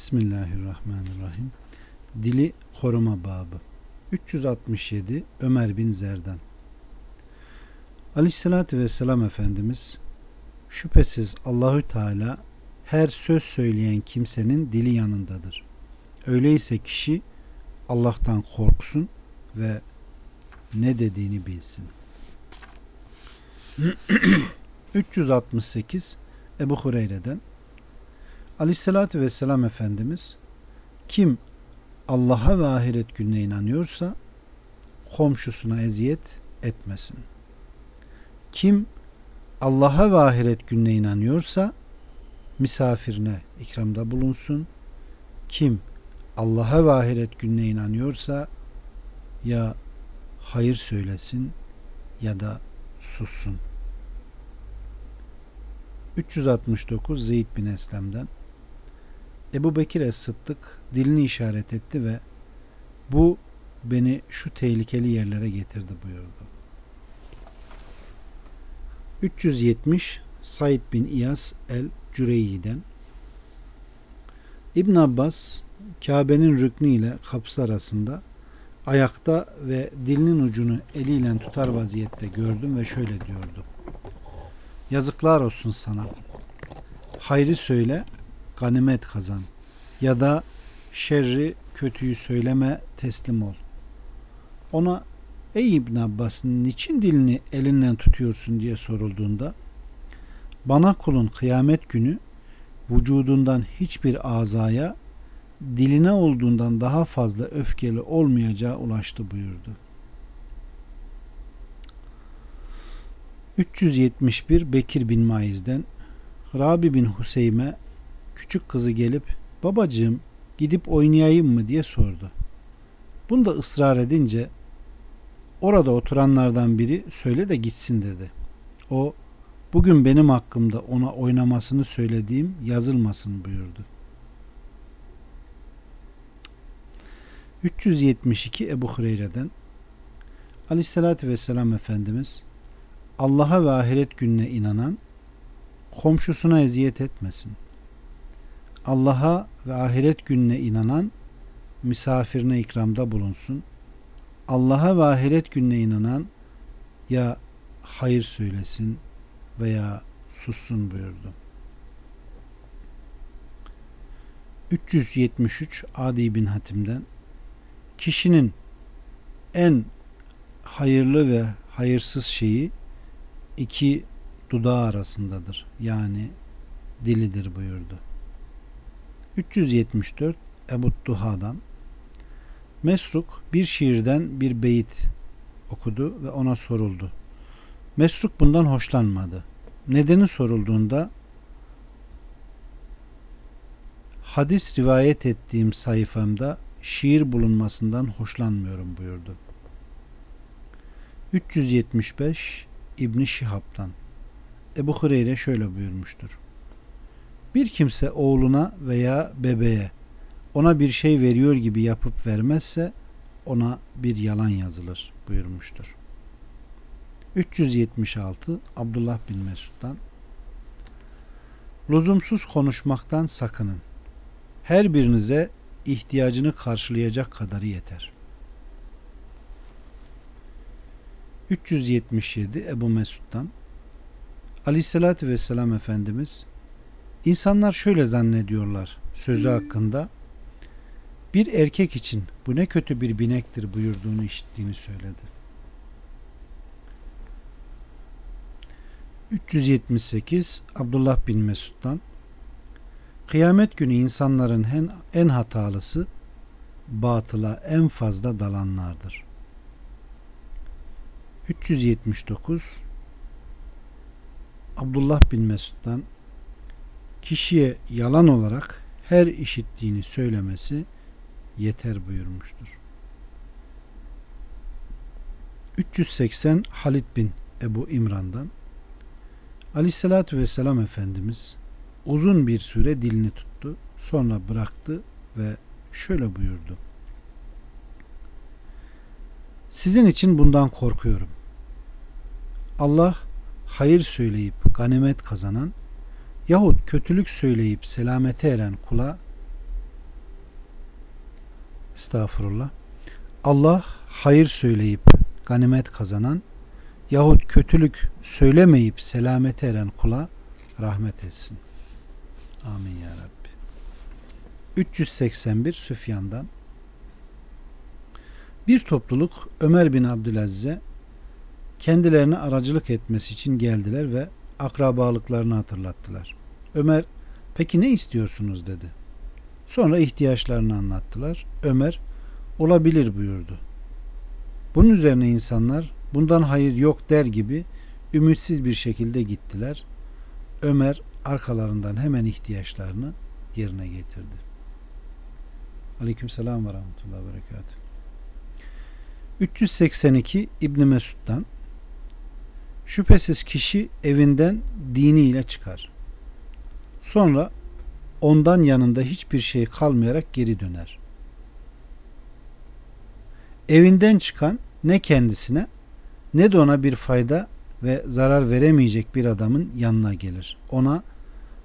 Bismillahirrahmanirrahim. Dili koruma babı. 367 Ömer bin Zerdan. Aleyhissalatü vesselam Efendimiz şüphesiz Allahü Teala her söz söyleyen kimsenin dili yanındadır. Öyleyse kişi Allah'tan korksun ve ne dediğini bilsin. 368 Ebu Hureyre'den Aleyhissalatü Vesselam Efendimiz kim Allah'a ve ahiret gününe inanıyorsa komşusuna eziyet etmesin. Kim Allah'a ve ahiret gününe inanıyorsa misafirine ikramda bulunsun. Kim Allah'a ve ahiret gününe inanıyorsa ya hayır söylesin ya da sussun. 369 Zeyd bin Eslem'den Ebu Bekir Es-Sıddık dilini işaret etti ve bu beni şu tehlikeli yerlere getirdi buyurdu. 370 Said bin İyas el-Cüreyyi'den İbn Abbas Kabe'nin rüknü ile kapısı arasında ayakta ve dilinin ucunu eliyle tutar vaziyette gördüm ve şöyle diyordu. Yazıklar olsun sana. Hayrı söyle, ganimet kazan. Ya da şerri, kötüyü söyleme, teslim ol. Ona ey İbn Abbas niçin dilini elinden tutuyorsun diye sorulduğunda bana kulun kıyamet günü vücudundan hiçbir azaya diline olduğundan daha fazla öfkeli olmayacağı ulaştı buyurdu. 371 Bekir bin Maiz'den Rabi bin Huseyme küçük kızı gelip babacığım gidip oynayayım mı diye sordu. Bunda ısrar edince orada oturanlardan biri söyle de gitsin dedi. O bugün benim hakkımda ona oynamasını söylediğim yazılmasın buyurdu. 372 Ebu Hureyre'den Aleyhisselatü Vesselam Efendimiz Allah'a ve ahiret gününe inanan komşusuna eziyet etmesin. Allah'a ve ahiret gününe inanan misafirine ikramda bulunsun. Allah'a ve ahiret gününe inanan ya hayır söylesin veya sussun buyurdu. 373 Adi bin Hatim'den kişinin en hayırlı ve hayırsız şeyi iki dudağı arasındadır. Yani dilidir buyurdu. 374 Ebu Duha'dan Mesruk bir şiirden bir beyit okudu ve ona soruldu. Mesruk bundan hoşlanmadı. Nedeni sorulduğunda hadis rivayet ettiğim sayfamda şiir bulunmasından hoşlanmıyorum buyurdu. 375 İbni Şihab'dan Ebu Hureyre şöyle buyurmuştur. Bir kimse oğluna veya bebeğe ona bir şey veriyor gibi yapıp vermezse ona bir yalan yazılır buyurmuştur. 376 Abdullah bin Mesud'dan Lüzumsuz konuşmaktan sakının. Her birinize ihtiyacını karşılayacak kadarı yeter. 377 Ebu Mesud'dan Aleyhisselatü Vesselam Efendimiz insanlar şöyle zannediyorlar sözü hakkında bir erkek için bu ne kötü bir binektir buyurduğunu işittiğini söyledi. 378 Abdullah bin Mesud'dan Kıyamet günü insanların en, en hatalısı batıla en fazla dalanlardır. 379 Abdullah bin Mesud'dan kişiye yalan olarak her işittiğini söylemesi yeter buyurmuştur. 380 Halid bin Ebu İmran'dan Aleyhissalatü Vesselam Efendimiz uzun bir süre dilini tuttu. Sonra bıraktı ve şöyle buyurdu. Sizin için bundan korkuyorum. Allah hayır söyleyip ganimet kazanan yahut kötülük söyleyip selamete eren kula Estağfurullah. Allah hayır söyleyip ganimet kazanan yahut kötülük söylemeyip selamete eren kula rahmet etsin. Amin ya Rabbi. 381 Süfyan'dan bir topluluk Ömer bin Abdülaziz'e kendilerine aracılık etmesi için geldiler ve akrabalıklarını hatırlattılar. Ömer peki ne istiyorsunuz dedi. Sonra ihtiyaçlarını anlattılar. Ömer olabilir buyurdu. Bunun üzerine insanlar bundan hayır yok der gibi ümitsiz bir şekilde gittiler. Ömer arkalarından hemen ihtiyaçlarını yerine getirdi. Aleykümselam ve rahmetullahi ve berekatuhu. 382 İbni Mesud'dan Şüphesiz kişi evinden diniyle çıkar. Sonra ondan yanında hiçbir şey kalmayarak geri döner. Evinden çıkan ne kendisine ne de ona bir fayda ve zarar veremeyecek bir adamın yanına gelir. Ona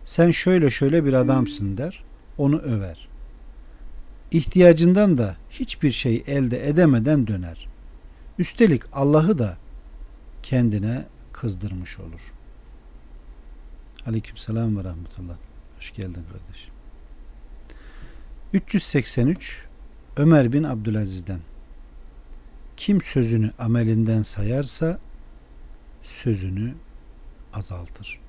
sen şöyle şöyle bir adamsın der. Onu över. İhtiyacından da hiçbir şey elde edemeden döner. Üstelik Allah'ı da kendine kızdırmış olur. Aleykümselam ve rahmetullah. Hoş geldin kardeşim. 383 Ömer bin Abdülaziz'den kim sözünü amelinden sayarsa sözünü azaltır.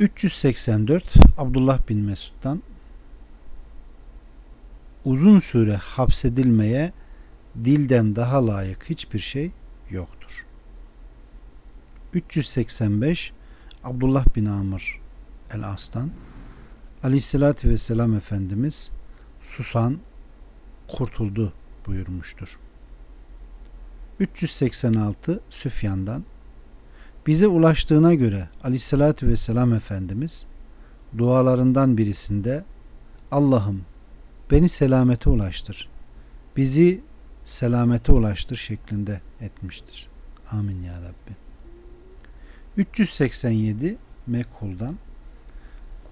...384 Abdullah bin Mesud'dan uzun süre hapsedilmeye dilden daha layık hiçbir şey yoktur. 385 Abdullah bin Amr el-As'tan Aleyhisselatü Vesselam Efendimiz susan kurtuldu buyurmuştur. 386 Süfyan'dan bize ulaştığına göre Aleyhisselatü Vesselam Efendimiz dualarından birisinde Allah'ım beni selamete ulaştır. Bizi selamete ulaştır şeklinde etmiştir. Amin ya Rabbi. 387 Mekkul'dan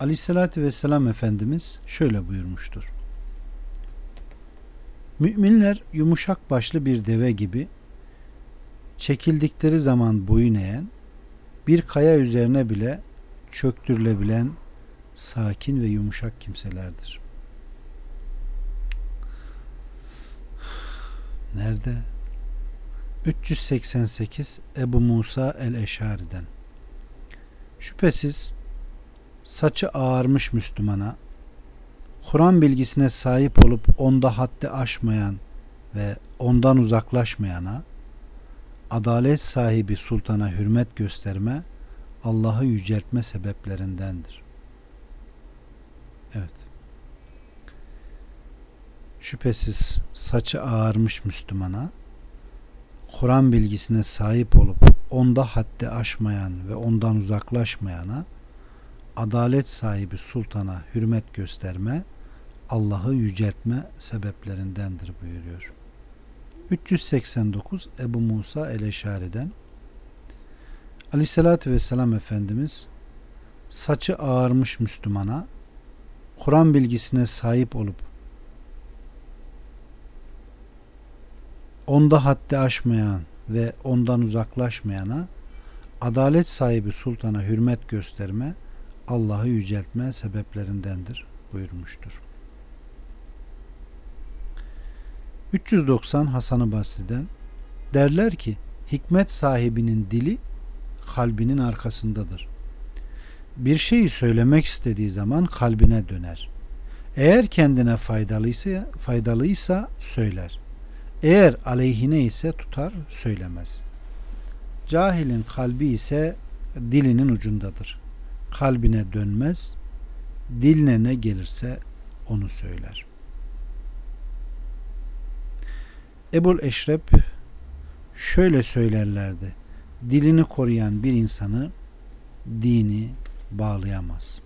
Aleyhissalatü Vesselam Efendimiz şöyle buyurmuştur. Müminler yumuşak başlı bir deve gibi çekildikleri zaman boyun eğen, bir kaya üzerine bile çöktürülebilen sakin ve yumuşak kimselerdir. Nerede? 388 Ebu Musa el-Eşari'den Şüphesiz saçı ağarmış Müslümana Kur'an bilgisine sahip olup onda haddi aşmayan ve ondan uzaklaşmayana adalet sahibi sultana hürmet gösterme Allah'ı yüceltme sebeplerindendir. Evet şüphesiz saçı ağarmış Müslümana Kur'an bilgisine sahip olup onda haddi aşmayan ve ondan uzaklaşmayana adalet sahibi sultana hürmet gösterme Allah'ı yüceltme sebeplerindendir buyuruyor. 389 Ebu Musa el-Eşari'den Aleyhisselatü Vesselam Efendimiz saçı ağarmış Müslümana Kur'an bilgisine sahip olup onda haddi aşmayan ve ondan uzaklaşmayana adalet sahibi sultana hürmet gösterme Allah'ı yüceltme sebeplerindendir buyurmuştur. 390 Hasan-ı Basri'den derler ki hikmet sahibinin dili kalbinin arkasındadır. Bir şeyi söylemek istediği zaman kalbine döner. Eğer kendine faydalıysa, faydalıysa söyler. Eğer aleyhine ise tutar söylemez. Cahilin kalbi ise dilinin ucundadır. Kalbine dönmez, diline ne gelirse onu söyler. Ebul Eşrep şöyle söylerlerdi. Dilini koruyan bir insanı dini bağlayamaz.